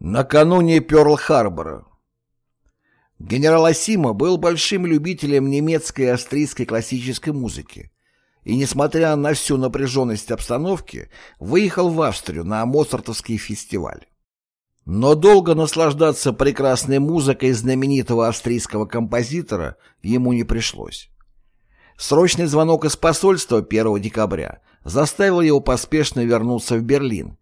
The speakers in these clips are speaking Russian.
Накануне Пёрл-Харбора Генерал Асима был большим любителем немецкой и австрийской классической музыки и, несмотря на всю напряженность обстановки, выехал в Австрию на Моцартовский фестиваль. Но долго наслаждаться прекрасной музыкой знаменитого австрийского композитора ему не пришлось. Срочный звонок из посольства 1 декабря заставил его поспешно вернуться в Берлин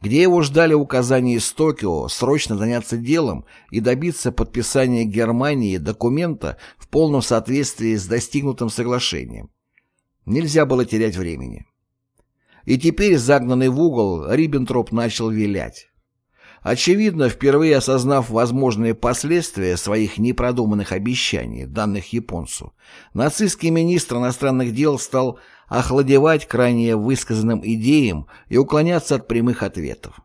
где его ждали указания из Токио срочно заняться делом и добиться подписания Германии документа в полном соответствии с достигнутым соглашением. Нельзя было терять времени. И теперь, загнанный в угол, Риббентроп начал вилять. Очевидно, впервые осознав возможные последствия своих непродуманных обещаний, данных японцу, нацистский министр иностранных дел стал охладевать крайне высказанным идеям и уклоняться от прямых ответов.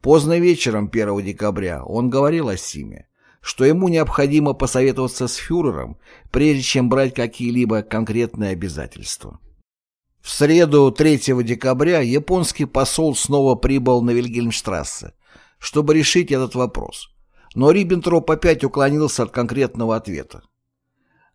Поздно вечером 1 декабря он говорил о Симе, что ему необходимо посоветоваться с фюрером, прежде чем брать какие-либо конкретные обязательства. В среду 3 декабря японский посол снова прибыл на Вильгельмштрассе, чтобы решить этот вопрос, но Риббентроп опять уклонился от конкретного ответа.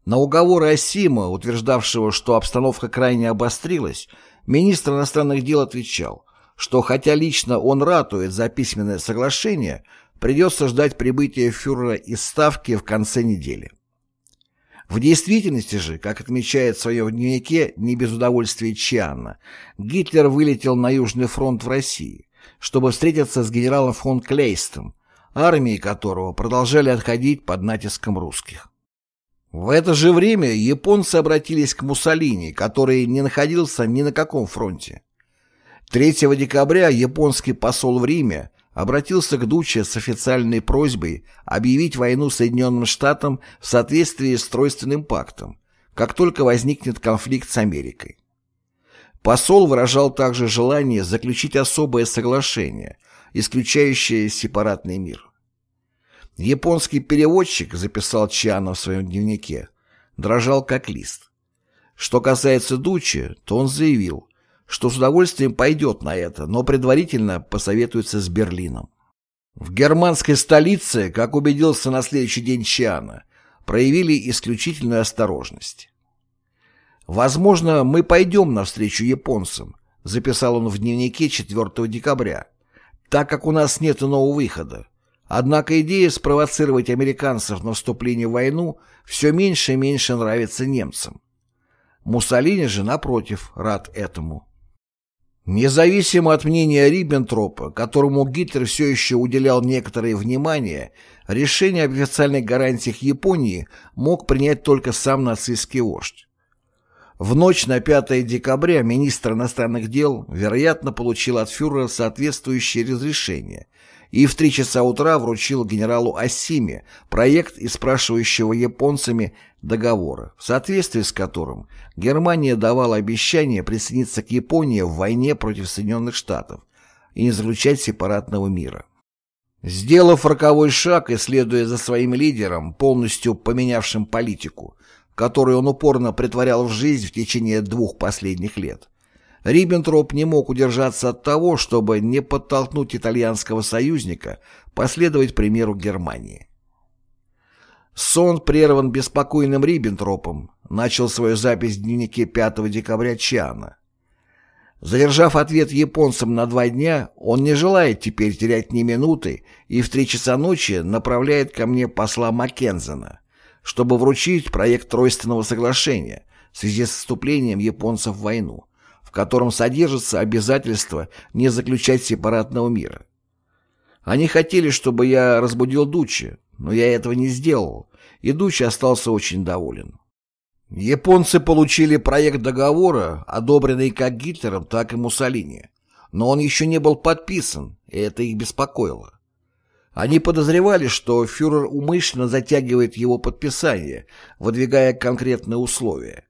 На уговоры Асима, утверждавшего, что обстановка крайне обострилась, министр иностранных дел отвечал, что хотя лично он ратует за письменное соглашение, придется ждать прибытия фюрера из Ставки в конце недели. В действительности же, как отмечает в своем дневнике не без удовольствия Чианна, Гитлер вылетел на Южный фронт в России, чтобы встретиться с генералом фон Клейстом, армии которого продолжали отходить под натиском русских. В это же время японцы обратились к Муссолини, который не находился ни на каком фронте. 3 декабря японский посол в Риме обратился к Дуче с официальной просьбой объявить войну Соединенным Штатам в соответствии с Тройственным пактом, как только возникнет конфликт с Америкой. Посол выражал также желание заключить особое соглашение, исключающее сепаратный мир. Японский переводчик, записал Чиано в своем дневнике, дрожал как лист. Что касается Дучи, то он заявил, что с удовольствием пойдет на это, но предварительно посоветуется с Берлином. В германской столице, как убедился на следующий день Чиано, проявили исключительную осторожность. «Возможно, мы пойдем навстречу японцам», записал он в дневнике 4 декабря, «так как у нас нет иного выхода. Однако идея спровоцировать американцев на вступление в войну все меньше и меньше нравится немцам. Муссолини же, напротив, рад этому. Независимо от мнения Риббентропа, которому Гитлер все еще уделял некоторое внимание, решение об официальных гарантиях Японии мог принять только сам нацистский вождь. В ночь на 5 декабря министр иностранных дел, вероятно, получил от фюрера соответствующее разрешение – и в три часа утра вручил генералу Асиме проект испрашивающего японцами договора, в соответствии с которым Германия давала обещание присоединиться к Японии в войне против Соединенных Штатов и не заключать сепаратного мира. Сделав роковой шаг и следуя за своим лидером, полностью поменявшим политику, которую он упорно притворял в жизнь в течение двух последних лет, Риббентроп не мог удержаться от того, чтобы не подтолкнуть итальянского союзника последовать примеру Германии. Сон прерван беспокойным Риббентропом, начал свою запись в дневнике 5 декабря Чана. Задержав ответ японцам на два дня, он не желает теперь терять ни минуты и в три часа ночи направляет ко мне посла Маккензена, чтобы вручить проект Тройственного соглашения в связи с вступлением японцев в войну, котором содержится обязательство не заключать сепаратного мира. Они хотели, чтобы я разбудил Дучи, но я этого не сделал, и Дучи остался очень доволен. Японцы получили проект договора, одобренный как Гитлером, так и Муссолини, но он еще не был подписан, и это их беспокоило. Они подозревали, что фюрер умышленно затягивает его подписание, выдвигая конкретные условия.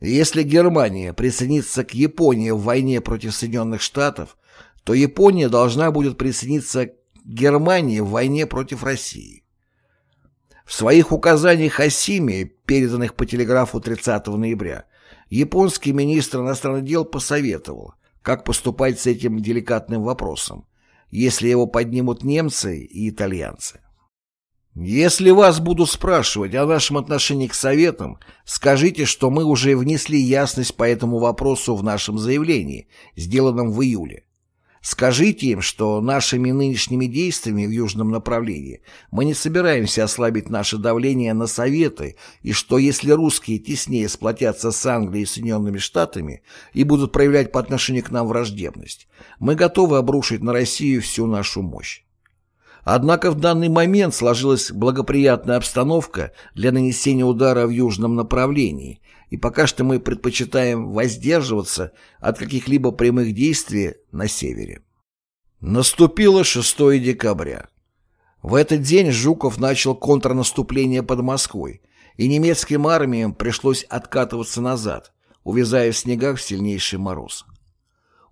Если Германия присоединится к Японии в войне против Соединенных Штатов, то Япония должна будет присоединиться к Германии в войне против России. В своих указаниях Асиме, переданных по телеграфу 30 ноября, японский министр иностранных дел посоветовал, как поступать с этим деликатным вопросом, если его поднимут немцы и итальянцы. Если вас будут спрашивать о нашем отношении к Советам, скажите, что мы уже внесли ясность по этому вопросу в нашем заявлении, сделанном в июле. Скажите им, что нашими нынешними действиями в южном направлении мы не собираемся ослабить наше давление на Советы, и что если русские теснее сплотятся с Англией и Соединенными Штатами и будут проявлять по отношению к нам враждебность, мы готовы обрушить на Россию всю нашу мощь. Однако в данный момент сложилась благоприятная обстановка для нанесения удара в южном направлении, и пока что мы предпочитаем воздерживаться от каких-либо прямых действий на севере. Наступило 6 декабря. В этот день Жуков начал контрнаступление под Москвой, и немецким армиям пришлось откатываться назад, увязая в снегах в сильнейший мороз.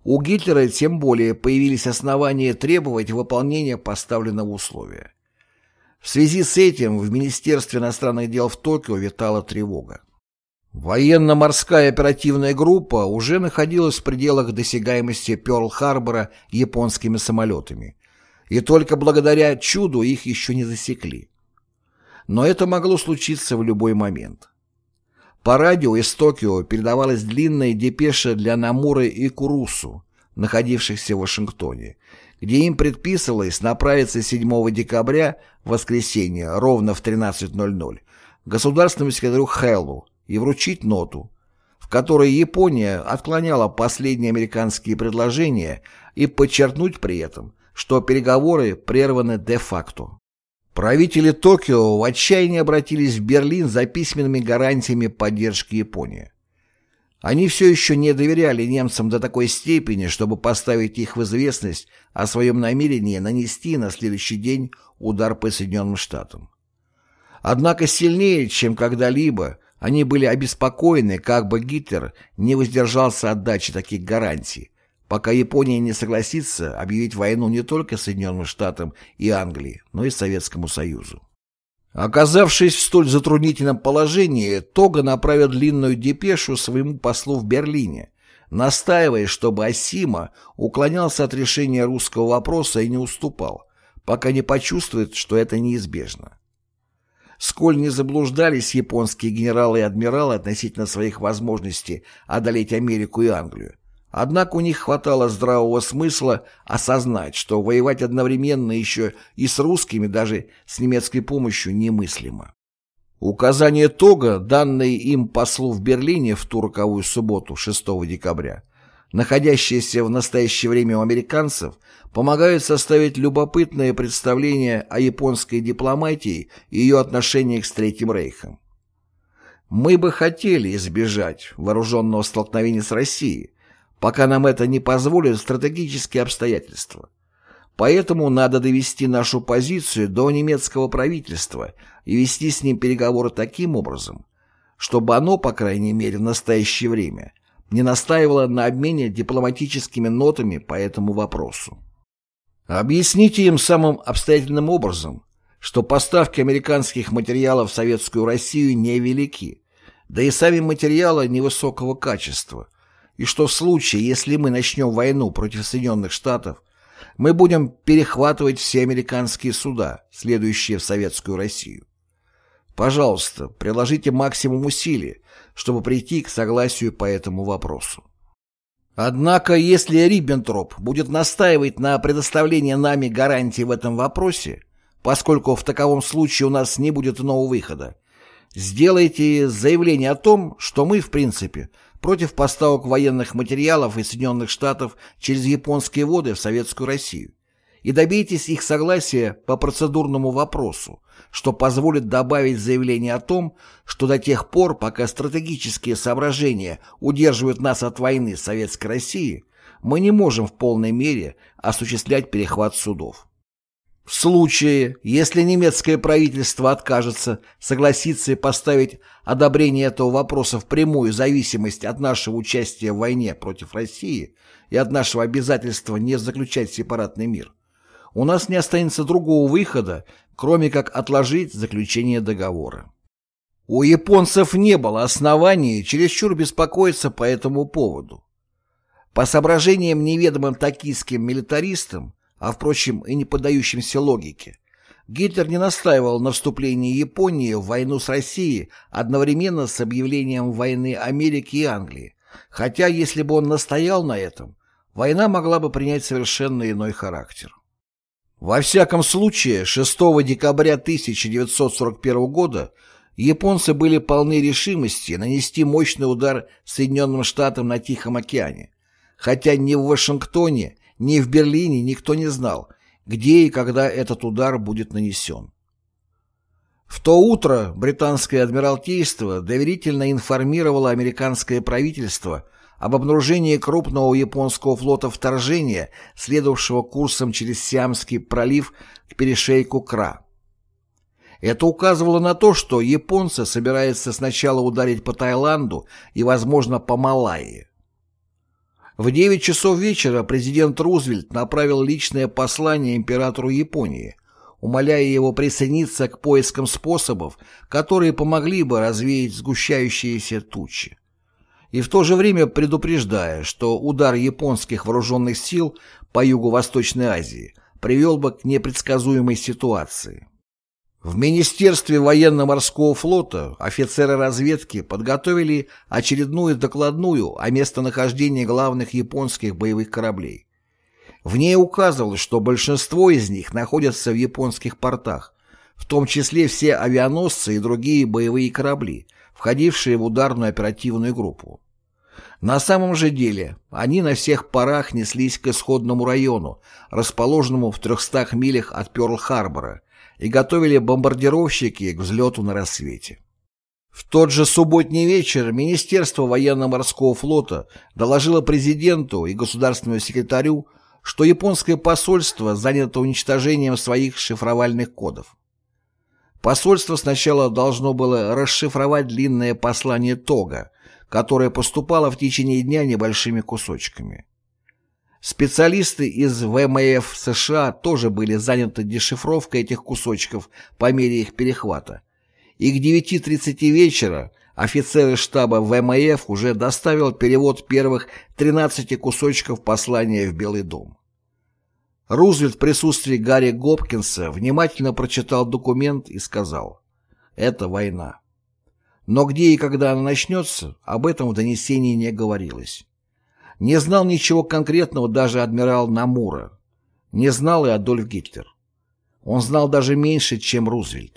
У Гитлера тем более появились основания требовать выполнения поставленного условия. В связи с этим в Министерстве иностранных дел в Токио витала тревога. Военно-морская оперативная группа уже находилась в пределах досягаемости Пёрл-Харбора японскими самолетами, и только благодаря чуду их еще не засекли. Но это могло случиться в любой момент. По радио из Токио передавалась длинная депеша для Намуры и Курусу, находившихся в Вашингтоне, где им предписывалось направиться 7 декабря, воскресенье, ровно в 13.00, государственному секретарю Хэллу и вручить ноту, в которой Япония отклоняла последние американские предложения и подчеркнуть при этом, что переговоры прерваны де-факто. Правители Токио в отчаянии обратились в Берлин за письменными гарантиями поддержки Японии. Они все еще не доверяли немцам до такой степени, чтобы поставить их в известность о своем намерении нанести на следующий день удар по Соединенным Штатам. Однако сильнее, чем когда-либо, они были обеспокоены, как бы Гитлер не воздержался от дачи таких гарантий, пока Япония не согласится объявить войну не только Соединенным Штатам и Англии, но и Советскому Союзу. Оказавшись в столь затруднительном положении, Тога направил длинную депешу своему послу в Берлине, настаивая, чтобы Асима уклонялся от решения русского вопроса и не уступал, пока не почувствует, что это неизбежно. Сколь не заблуждались японские генералы и адмиралы относительно своих возможностей одолеть Америку и Англию, Однако у них хватало здравого смысла осознать, что воевать одновременно еще и с русскими, даже с немецкой помощью, немыслимо. Указание Тога, данное им послу в Берлине в ту роковую субботу, 6 декабря, находящиеся в настоящее время у американцев, помогают составить любопытное представление о японской дипломатии и ее отношениях с Третьим Рейхом. Мы бы хотели избежать вооруженного столкновения с Россией, пока нам это не позволят стратегические обстоятельства. Поэтому надо довести нашу позицию до немецкого правительства и вести с ним переговоры таким образом, чтобы оно, по крайней мере в настоящее время, не настаивало на обмене дипломатическими нотами по этому вопросу. Объясните им самым обстоятельным образом, что поставки американских материалов в Советскую Россию невелики, да и сами материалы невысокого качества, и что в случае, если мы начнем войну против Соединенных Штатов, мы будем перехватывать все американские суда, следующие в Советскую Россию. Пожалуйста, приложите максимум усилий, чтобы прийти к согласию по этому вопросу. Однако, если Риббентроп будет настаивать на предоставлении нами гарантий в этом вопросе, поскольку в таковом случае у нас не будет иного выхода, сделайте заявление о том, что мы, в принципе, против поставок военных материалов из Соединенных Штатов через японские воды в Советскую Россию и добейтесь их согласия по процедурному вопросу, что позволит добавить заявление о том, что до тех пор, пока стратегические соображения удерживают нас от войны с Советской Россией, мы не можем в полной мере осуществлять перехват судов. В случае, если немецкое правительство откажется согласиться и поставить одобрение этого вопроса в прямую зависимость от нашего участия в войне против России и от нашего обязательства не заключать сепаратный мир, у нас не останется другого выхода, кроме как отложить заключение договора. У японцев не было оснований чересчур беспокоиться по этому поводу. По соображениям неведомым токийским милитаристам, а, впрочем, и не поддающимся логике. Гитлер не настаивал на вступлении Японии в войну с Россией одновременно с объявлением войны Америки и Англии, хотя если бы он настоял на этом, война могла бы принять совершенно иной характер. Во всяком случае, 6 декабря 1941 года японцы были полны решимости нанести мощный удар Соединенным Штатам на Тихом океане, хотя ни в Вашингтоне, ни в Берлине никто не знал, где и когда этот удар будет нанесен. В то утро британское адмиралтейство доверительно информировало американское правительство об обнаружении крупного японского флота вторжения, следовавшего курсом через Сиамский пролив к перешейку Кра. Это указывало на то, что японцы собираются сначала ударить по Таиланду и, возможно, по Малайи. В 9 часов вечера президент Рузвельт направил личное послание императору Японии, умоляя его присоединиться к поискам способов, которые помогли бы развеять сгущающиеся тучи. И в то же время предупреждая, что удар японских вооруженных сил по Юго-Восточной Азии привел бы к непредсказуемой ситуации. В Министерстве военно-морского флота офицеры разведки подготовили очередную докладную о местонахождении главных японских боевых кораблей. В ней указывалось, что большинство из них находятся в японских портах, в том числе все авианосцы и другие боевые корабли, входившие в ударную оперативную группу. На самом же деле они на всех парах неслись к исходному району, расположенному в 300 милях от Пёрл-Харбора, и готовили бомбардировщики к взлету на рассвете. В тот же субботний вечер Министерство военно-морского флота доложило президенту и государственному секретарю, что японское посольство занято уничтожением своих шифровальных кодов. Посольство сначала должно было расшифровать длинное послание Тога, которое поступало в течение дня небольшими кусочками. Специалисты из ВМФ США тоже были заняты дешифровкой этих кусочков по мере их перехвата. И к 9.30 вечера офицеры штаба ВМФ уже доставил перевод первых 13 кусочков послания в Белый дом. Рузвельт в присутствии Гарри Гопкинса внимательно прочитал документ и сказал «Это война». Но где и когда она начнется, об этом в донесении не говорилось. Не знал ничего конкретного даже адмирал Намура. Не знал и Адольф Гитлер. Он знал даже меньше, чем Рузвельт.